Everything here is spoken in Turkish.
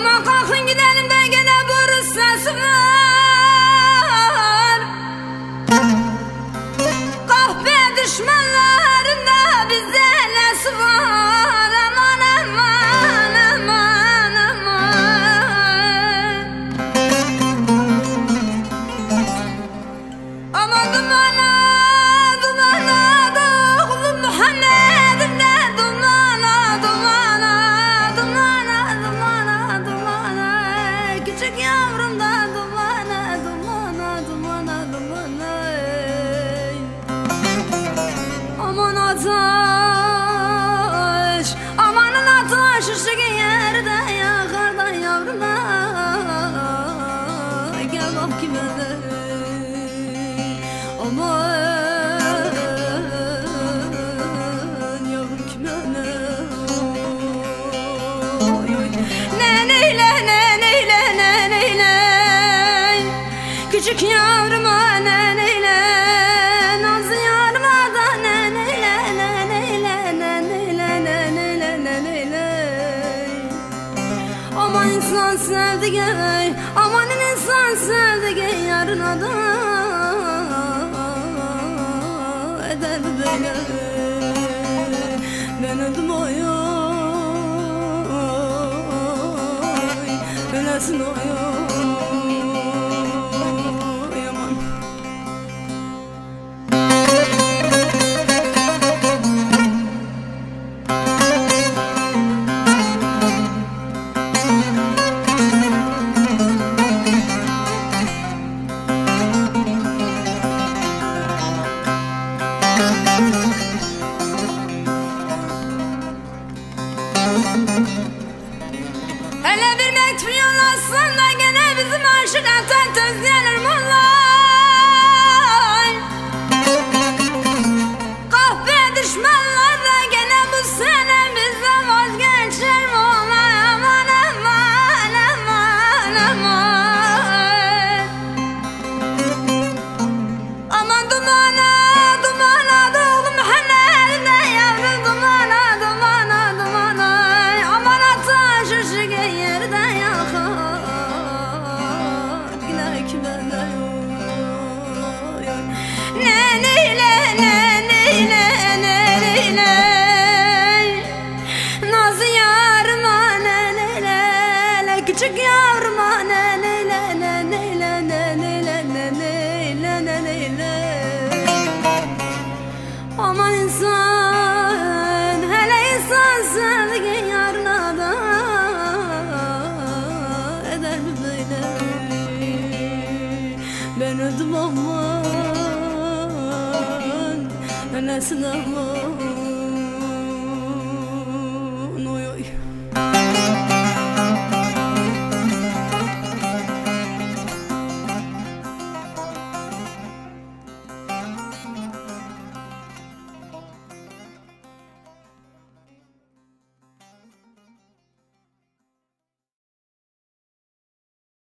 Aman kalkın gidelim de gene bu var Aman yavrum kime ne. Ne neyle ne neyle ne neyle Küçük yavruma ne neyle Nazlı neyle ne neyle ne neyle ne neyle ne neyle Aman insan sevdi gel Aman insan sevdi gel yarına da Eder mi böyle Ben öldüm oy oy Ölesin oy oy Hele bir mektup yollasın da gene bizim aşiretten töz gelir Yine kime ne Ne ne ne ne? Küçük yavruma ne neyle ne neyle ne neyle ne neyle ne neyle? Aman insan Öylesin aman